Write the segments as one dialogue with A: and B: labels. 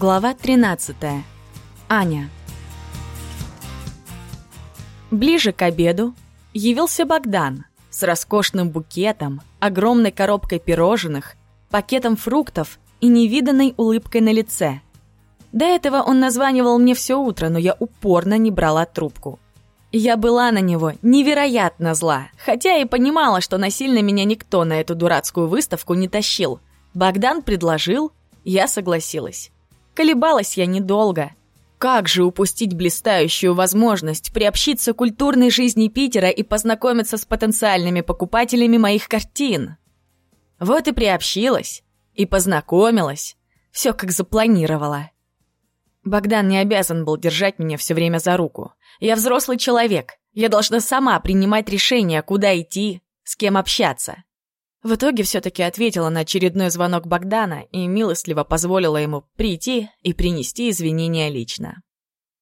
A: Глава 13. Аня. Ближе к обеду явился Богдан с роскошным букетом, огромной коробкой пирожных, пакетом фруктов и невиданной улыбкой на лице. До этого он названивал мне все утро, но я упорно не брала трубку. Я была на него невероятно зла, хотя и понимала, что насильно меня никто на эту дурацкую выставку не тащил. Богдан предложил, я согласилась. Колебалась я недолго. Как же упустить блистающую возможность приобщиться к культурной жизни Питера и познакомиться с потенциальными покупателями моих картин? Вот и приобщилась, и познакомилась. Все как запланировала. Богдан не обязан был держать меня все время за руку. Я взрослый человек. Я должна сама принимать решение, куда идти, с кем общаться. В итоге все-таки ответила на очередной звонок Богдана и милостливо позволила ему прийти и принести извинения лично.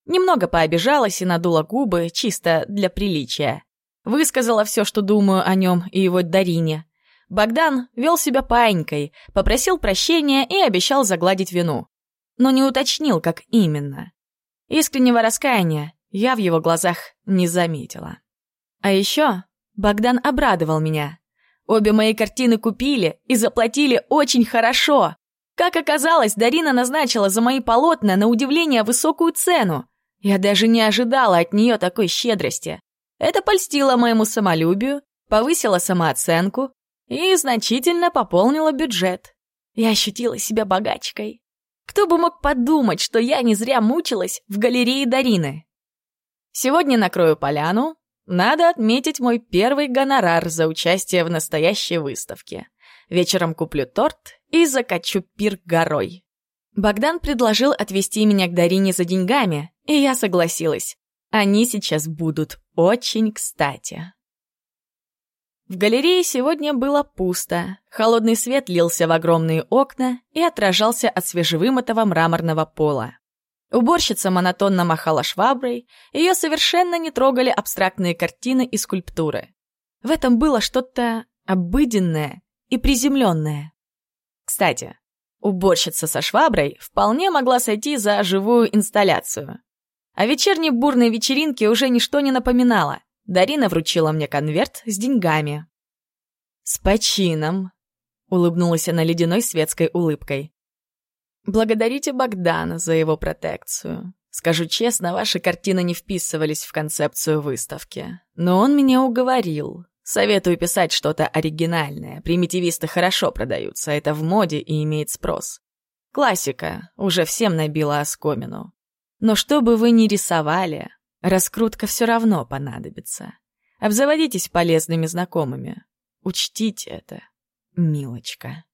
A: Немного пообижалась и надула губы, чисто для приличия. Высказала все, что думаю о нем и его Дарине. Богдан вел себя паинькой, попросил прощения и обещал загладить вину. Но не уточнил, как именно. Искреннего раскаяния я в его глазах не заметила. А еще Богдан обрадовал меня. Обе мои картины купили и заплатили очень хорошо. Как оказалось, Дарина назначила за мои полотна на удивление высокую цену. Я даже не ожидала от нее такой щедрости. Это польстило моему самолюбию, повысило самооценку и значительно пополнило бюджет. Я ощутила себя богачкой. Кто бы мог подумать, что я не зря мучилась в галерее Дарины. Сегодня накрою поляну, надо отметить мой первый гонорар за участие в настоящей выставке. Вечером куплю торт и закачу пир горой. Богдан предложил отвезти меня к Дарине за деньгами, и я согласилась. Они сейчас будут очень кстати. В галерее сегодня было пусто. Холодный свет лился в огромные окна и отражался от свежевымытого мраморного пола. Уборщица монотонно махала шваброй, ее совершенно не трогали абстрактные картины и скульптуры. В этом было что-то обыденное и приземленное. Кстати, уборщица со шваброй вполне могла сойти за живую инсталляцию. О вечерней бурной вечеринке уже ничто не напоминало. Дарина вручила мне конверт с деньгами. «С почином», — улыбнулась она ледяной светской улыбкой. Благодарите Богдана за его протекцию. Скажу честно, ваши картины не вписывались в концепцию выставки. Но он меня уговорил. Советую писать что-то оригинальное. Примитивисты хорошо продаются, это в моде и имеет спрос. Классика уже всем набила оскомину. Но что бы вы ни рисовали, раскрутка все равно понадобится. Обзаводитесь полезными знакомыми. Учтите это, милочка.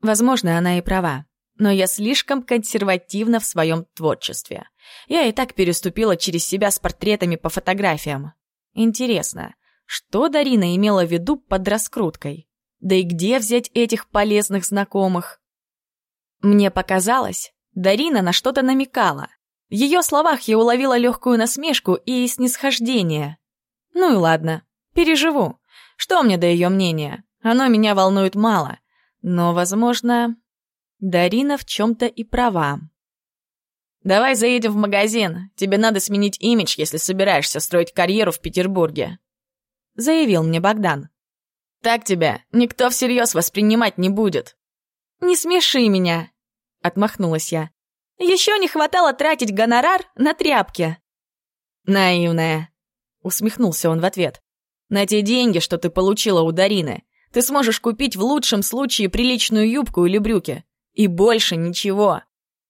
A: Возможно, она и права но я слишком консервативна в своем творчестве. Я и так переступила через себя с портретами по фотографиям. Интересно, что Дарина имела в виду под раскруткой? Да и где взять этих полезных знакомых? Мне показалось, Дарина на что-то намекала. В ее словах я уловила легкую насмешку и снисхождение. Ну и ладно, переживу. Что мне до ее мнения? Оно меня волнует мало. Но, возможно, Дарина в чем-то и права. «Давай заедем в магазин. Тебе надо сменить имидж, если собираешься строить карьеру в Петербурге», — заявил мне Богдан. «Так тебя никто всерьез воспринимать не будет». «Не смеши меня», — отмахнулась я. «Еще не хватало тратить гонорар на тряпки». «Наивная», — усмехнулся он в ответ. «На те деньги, что ты получила у Дарины, ты сможешь купить в лучшем случае приличную юбку или брюки. И больше ничего.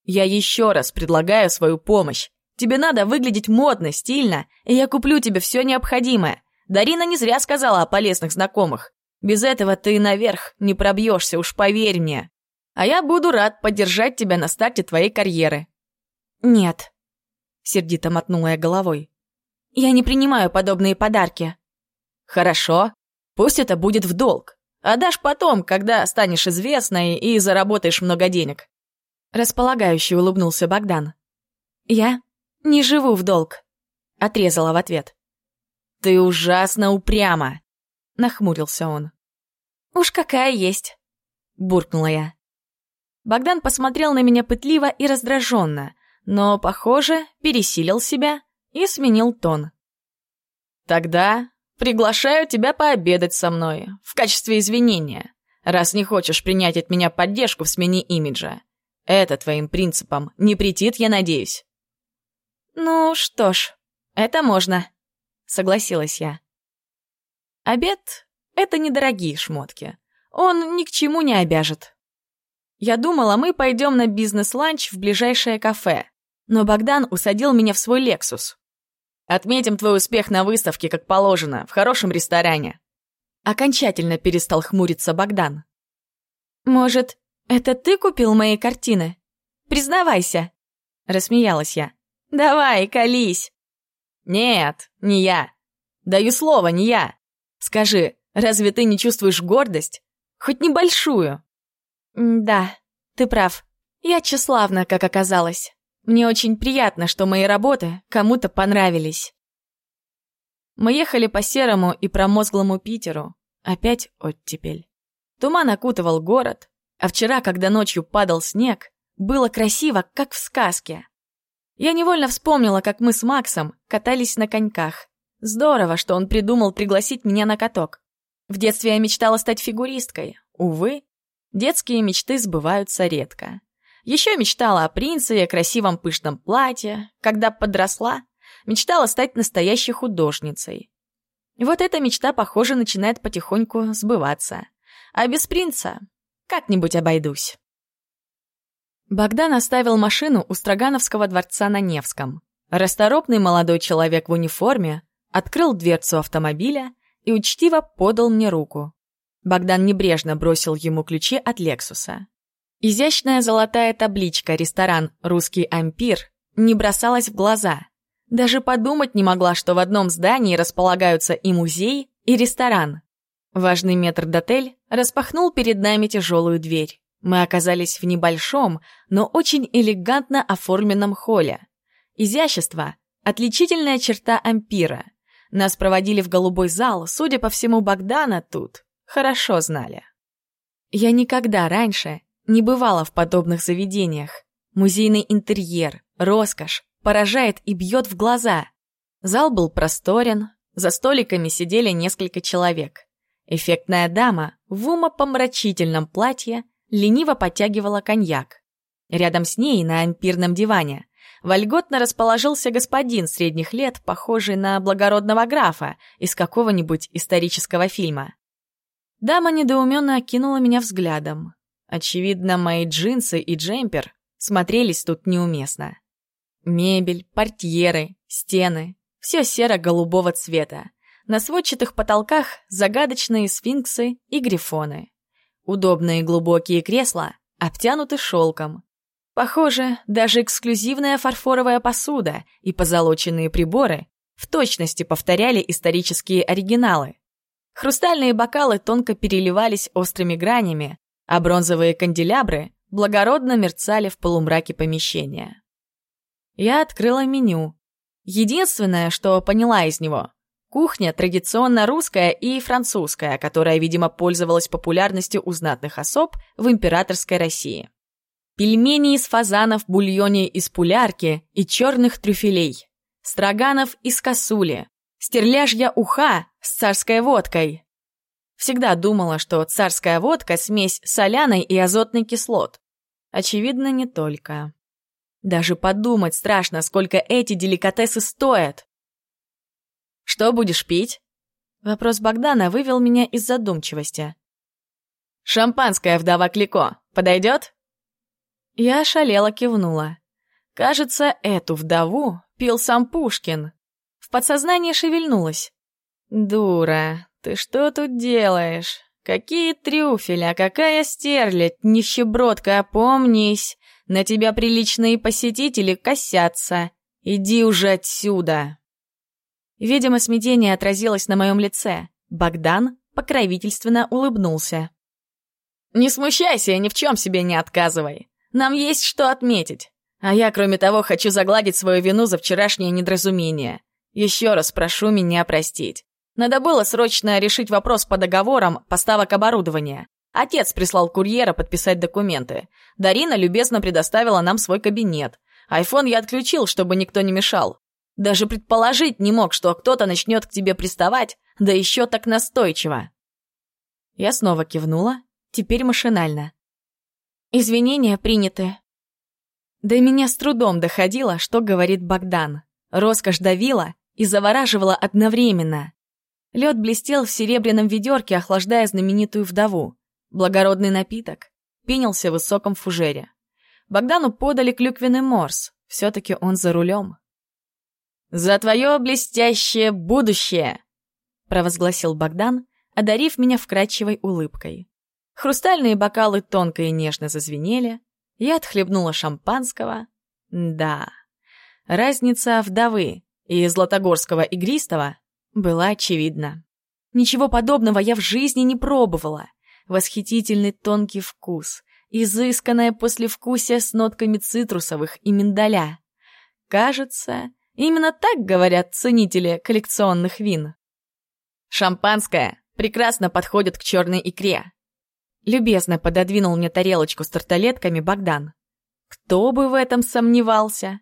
A: Я еще раз предлагаю свою помощь. Тебе надо выглядеть модно, стильно, и я куплю тебе все необходимое. Дарина не зря сказала о полезных знакомых. Без этого ты наверх не пробьешься, уж поверь мне. А я буду рад поддержать тебя на старте твоей карьеры». «Нет», — сердито мотнула я головой. «Я не принимаю подобные подарки». «Хорошо, пусть это будет в долг. Отдашь потом, когда станешь известной и заработаешь много денег». Располагающий улыбнулся Богдан. «Я не живу в долг», — отрезала в ответ. «Ты ужасно упряма», — нахмурился он. «Уж какая есть», — буркнула я. Богдан посмотрел на меня пытливо и раздраженно, но, похоже, пересилил себя и сменил тон. «Тогда приглашаю тебя пообедать со мной в качестве извинения, раз не хочешь принять от меня поддержку в смене имиджа. Это твоим принципам не претит, я надеюсь». «Ну что ж, это можно», — согласилась я. Обед — это недорогие шмотки. Он ни к чему не обяжет. Я думала, мы пойдем на бизнес-ланч в ближайшее кафе, но Богдан усадил меня в свой «Лексус». «Отметим твой успех на выставке, как положено, в хорошем ресторане». Окончательно перестал хмуриться Богдан. «Может, это ты купил мои картины? Признавайся!» Рассмеялась я. «Давай, колись!» «Нет, не я. Даю слово, не я. Скажи, разве ты не чувствуешь гордость? Хоть небольшую?» «Да, ты прав. Я тщеславна, как оказалось. Мне очень приятно, что мои работы кому-то понравились». Мы ехали по серому и промозглому Питеру. Опять оттепель. Туман окутывал город, а вчера, когда ночью падал снег, было красиво, как в сказке. Я невольно вспомнила, как мы с Максом катались на коньках. Здорово, что он придумал пригласить меня на каток. В детстве я мечтала стать фигуристкой. Увы, детские мечты сбываются редко. Еще мечтала о принце и красивом пышном платье. Когда подросла, мечтала стать настоящей художницей. Вот эта мечта, похоже, начинает потихоньку сбываться. А без принца как-нибудь обойдусь. Богдан оставил машину у Строгановского дворца на Невском. Расторопный молодой человек в униформе открыл дверцу автомобиля и учтиво подал мне руку. Богдан небрежно бросил ему ключи от Лексуса. Изящная золотая табличка «Ресторан «Русский ампир» не бросалась в глаза. Даже подумать не могла, что в одном здании располагаются и музей, и ресторан. Важный метрдотель распахнул перед нами тяжелую дверь. Мы оказались в небольшом, но очень элегантно оформленном холле. Изящество — отличительная черта ампира. Нас проводили в голубой зал, судя по всему, Богдана тут хорошо знали. Я никогда раньше не бывала в подобных заведениях. Музейный интерьер, роскошь поражает и бьет в глаза. Зал был просторен, за столиками сидели несколько человек. Эффектная дама в умопомрачительном платье лениво подтягивала коньяк. Рядом с ней на ампирном диване вольготно расположился господин средних лет, похожий на благородного графа из какого-нибудь исторического фильма. Дама недоуменно окинула меня взглядом. Очевидно, мои джинсы и джемпер смотрелись тут неуместно. Мебель, портьеры, стены — все серо-голубого цвета. На сводчатых потолках загадочные сфинксы и грифоны. Удобные глубокие кресла обтянуты шелком. Похоже, даже эксклюзивная фарфоровая посуда и позолоченные приборы в точности повторяли исторические оригиналы. Хрустальные бокалы тонко переливались острыми гранями, а бронзовые канделябры благородно мерцали в полумраке помещения. Я открыла меню. Единственное, что поняла из него — кухня традиционно русская и французская, которая, видимо, пользовалась популярностью у знатных особ в императорской России. Пельмени из фазана в бульоне из пулярки и черных трюфелей. Строганов из косули. Стерляжья уха с царской водкой. Всегда думала, что царская водка — смесь соляной и азотной кислот. Очевидно, не только. Даже подумать страшно, сколько эти деликатесы стоят. «Что будешь пить?» Вопрос Богдана вывел меня из задумчивости. «Шампанское, вдова Клико, подойдет?» Я ошалела кивнула. Кажется, эту вдову пил сам Пушкин. В подсознании шевельнулась. «Дура, ты что тут делаешь? Какие трюфели, а какая стерлядь, нищебродка, опомнись! На тебя приличные посетители косятся. Иди уже отсюда!» Видимо, смятение отразилось на моем лице. Богдан покровительственно улыбнулся. «Не смущайся и ни в чем себе не отказывай. Нам есть что отметить. А я, кроме того, хочу загладить свою вину за вчерашнее недоразумение. Еще раз прошу меня простить. Надо было срочно решить вопрос по договорам поставок оборудования. Отец прислал курьера подписать документы. Дарина любезно предоставила нам свой кабинет. Айфон я отключил, чтобы никто не мешал. Даже предположить не мог, что кто-то начнет к тебе приставать, да еще так настойчиво. Я снова кивнула, теперь машинально. Извинения приняты. До меня с трудом доходило, что говорит Богдан. Роскошь давила и завораживала одновременно. Лед блестел в серебряном ведерке, охлаждая знаменитую вдову. Благородный напиток пенился в высоком фужере. Богдану подали клюквенный морс. Все-таки он за рулем. «За твое блестящее будущее!» провозгласил Богдан, одарив меня вкрадчивой улыбкой. Хрустальные бокалы тонко и нежно зазвенели. Я отхлебнула шампанского. Да, разница вдовы и златогорского игристого была очевидна. Ничего подобного я в жизни не пробовала восхитительный тонкий вкус, изысканное послевкусие с нотками цитрусовых и миндаля. Кажется, именно так говорят ценители коллекционных вин. Шампанское прекрасно подходит к черной икре. Любезно пододвинул мне тарелочку с тарталетками Богдан. Кто бы в этом сомневался?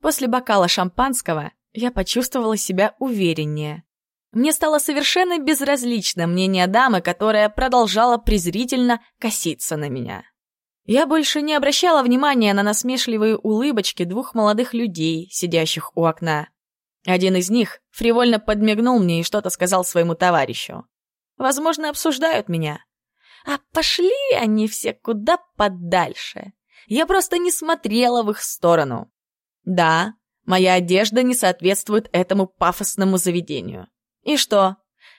A: После бокала шампанского я почувствовала себя увереннее. Мне стало совершенно безразлично мнение дамы, которая продолжала презрительно коситься на меня. Я больше не обращала внимания на насмешливые улыбочки двух молодых людей, сидящих у окна. Один из них фривольно подмигнул мне и что-то сказал своему товарищу. Возможно, обсуждают меня. А пошли они все куда подальше. Я просто не смотрела в их сторону. Да, моя одежда не соответствует этому пафосному заведению. И что?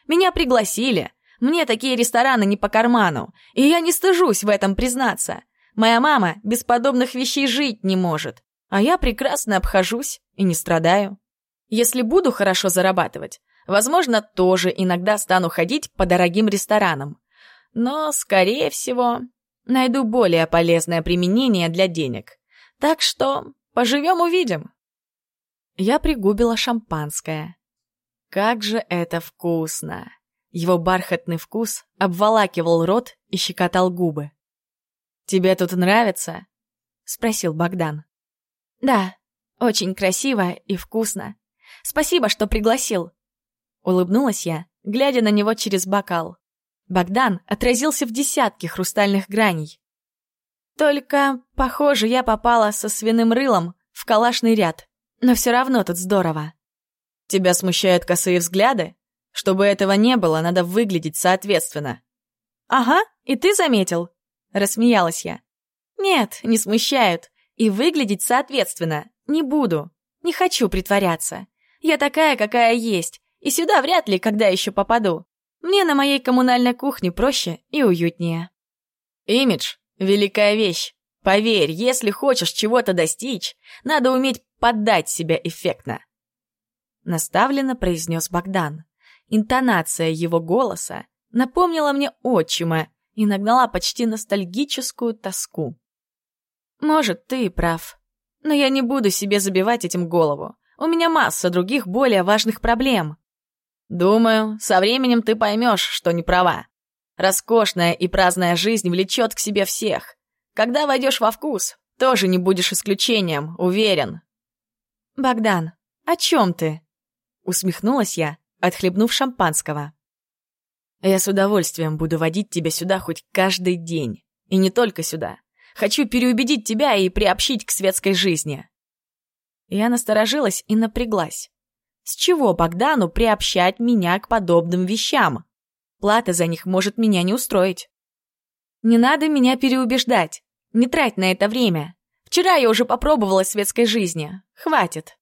A: Меня пригласили. Мне такие рестораны не по карману, и я не стыжусь в этом признаться. Моя мама без подобных вещей жить не может, а я прекрасно обхожусь и не страдаю. Если буду хорошо зарабатывать, возможно, тоже иногда стану ходить по дорогим ресторанам. Но, скорее всего, найду более полезное применение для денег. Так что поживем-увидим. Я пригубила шампанское. Как же это вкусно! Его бархатный вкус обволакивал рот и щекотал губы. «Тебе тут нравится?» — спросил Богдан. «Да, очень красиво и вкусно. Спасибо, что пригласил». Улыбнулась я, глядя на него через бокал. Богдан отразился в десятке хрустальных граней. Только, похоже, я попала со свиным рылом в калашный ряд. Но все равно тут здорово. Тебя смущают косые взгляды? Чтобы этого не было, надо выглядеть соответственно. Ага, и ты заметил? Рассмеялась я. Нет, не смущают. И выглядеть соответственно не буду. Не хочу притворяться. Я такая, какая есть. И сюда вряд ли когда еще попаду. Мне на моей коммунальной кухне проще и уютнее. Имидж — великая вещь. Поверь, если хочешь чего-то достичь, надо уметь подать себя эффектно наставленно произнес Богдан. Интонация его голоса напомнила мне отчима и нагнала почти ностальгическую тоску. «Может, ты и прав. Но я не буду себе забивать этим голову. У меня масса других более важных проблем». «Думаю, со временем ты поймешь, что не права. Роскошная и праздная жизнь влечет к себе всех. Когда войдешь во вкус, тоже не будешь исключением, уверен». «Богдан, о чем ты?» Усмехнулась я, отхлебнув шампанского. Я с удовольствием буду водить тебя сюда хоть каждый день. И не только сюда. Хочу переубедить тебя и приобщить к светской жизни. Я насторожилась и напряглась. С чего Богдану приобщать меня к подобным вещам? Плата за них может меня не устроить. Не надо меня переубеждать. Не трать на это время. Вчера я уже попробовала светской жизни. Хватит.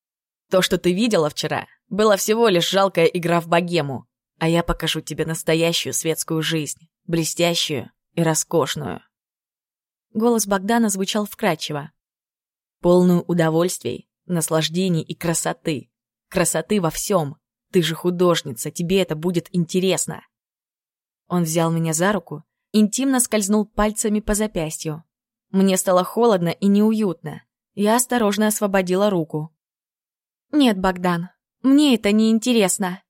A: То, что ты видела вчера, было всего лишь жалкая игра в богему, а я покажу тебе настоящую светскую жизнь, блестящую и роскошную. Голос Богдана звучал вкрадчиво. Полную удовольствий, наслаждений и красоты. Красоты во всем. Ты же художница, тебе это будет интересно. Он взял меня за руку, интимно скользнул пальцами по запястью. Мне стало холодно и неуютно. Я осторожно освободила руку. «Нет, Богдан, мне это не интересно.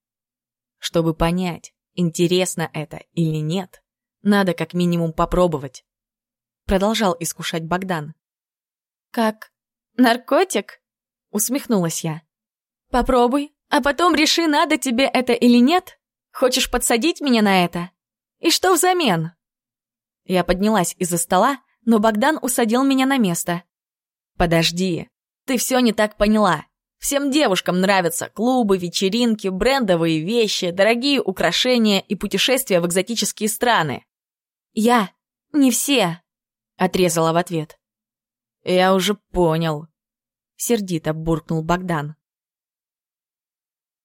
A: Чтобы понять, интересно это или нет, Надо как минимум попробовать. Продолжал искушать Богдан. «Как наркотик?» — усмехнулась я. «Попробуй, а потом реши, надо тебе это или нет. Хочешь подсадить меня на это? И что взамен?» Я поднялась из-за стола, но Богдан усадил меня на место. «Подожди, ты все не так поняла. Всем девушкам нравятся клубы, вечеринки, брендовые вещи, дорогие украшения и путешествия в экзотические страны. Я не все, отрезала в ответ. Я уже понял, сердито буркнул Богдан.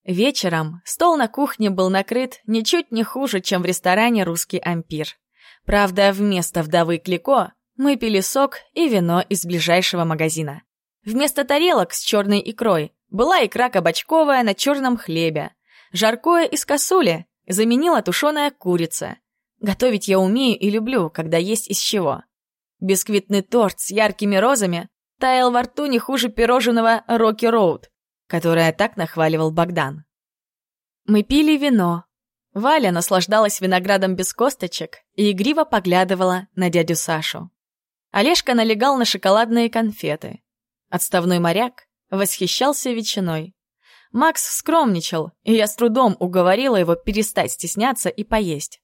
A: Вечером стол на кухне был накрыт ничуть не хуже, чем в ресторане «Русский ампир». Правда, вместо вдовы Клико мы пили сок и вино из ближайшего магазина. Вместо тарелок с черной икрой была икра кабачковая на черном хлебе. Жаркое из косули заменила тушеная курица. Готовить я умею и люблю, когда есть из чего. Бисквитный торт с яркими розами таял во рту не хуже пирожного Рокки Роуд, которое так нахваливал Богдан. Мы пили вино. Валя наслаждалась виноградом без косточек и игриво поглядывала на дядю Сашу. Олежка налегал на шоколадные конфеты. Отставной моряк восхищался ветчиной. Макс скромничал, и я с трудом уговорила его перестать стесняться и поесть.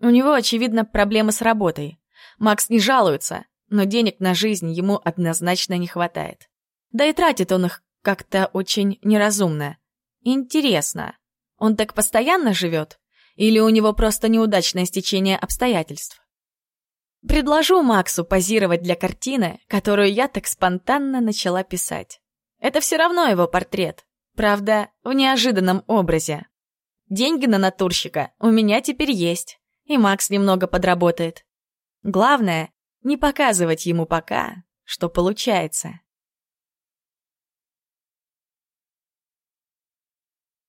A: У него, очевидно, проблемы с работой. Макс не жалуется, но денег на жизнь ему однозначно не хватает. Да и тратит он их как-то очень неразумно. Интересно, он так постоянно живет? Или у него просто неудачное стечение обстоятельств? Предложу Максу позировать для картины, которую я так спонтанно начала писать. Это все равно его портрет, правда, в неожиданном образе. Деньги на натурщика у меня теперь есть, и Макс немного подработает. Главное, не показывать ему пока, что получается.